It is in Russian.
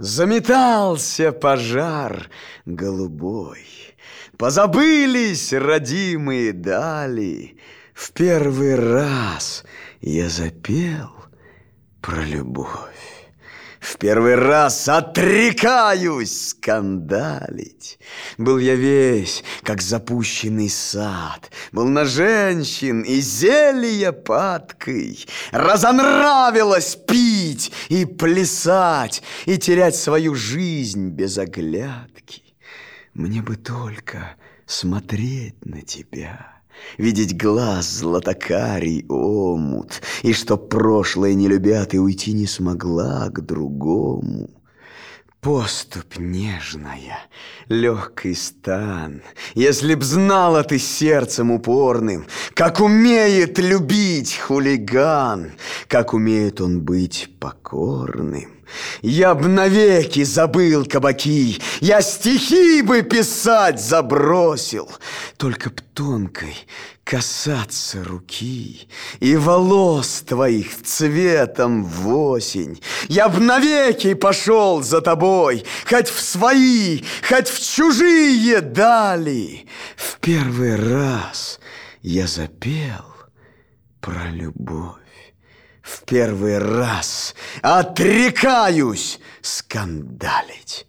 Заметался пожар голубой, Позабылись родимые дали. В первый раз я запел про любовь. Первый раз отрекаюсь скандалить. Был я весь, как запущенный сад, Был на женщин и зелья падкой. Разонравилось пить и плясать, И терять свою жизнь без оглядки. Мне бы только смотреть на тебя видеть глаз златокарий омут, И что прошлое не любят, и уйти не смогла к другому. Поступь нежная, легкий стан, Если б знала ты сердцем упорным, Как умеет любить хулиган, Как умеет он быть покорным. Я б навеки забыл кабаки, Я стихи бы писать забросил, Только б тонкой касаться руки И волос твоих цветом в осень. Я б навеки пошел за тобой, Хоть в свои, хоть в чужие дали. В первый раз я запел про любовь в первый раз отрекаюсь скандалить.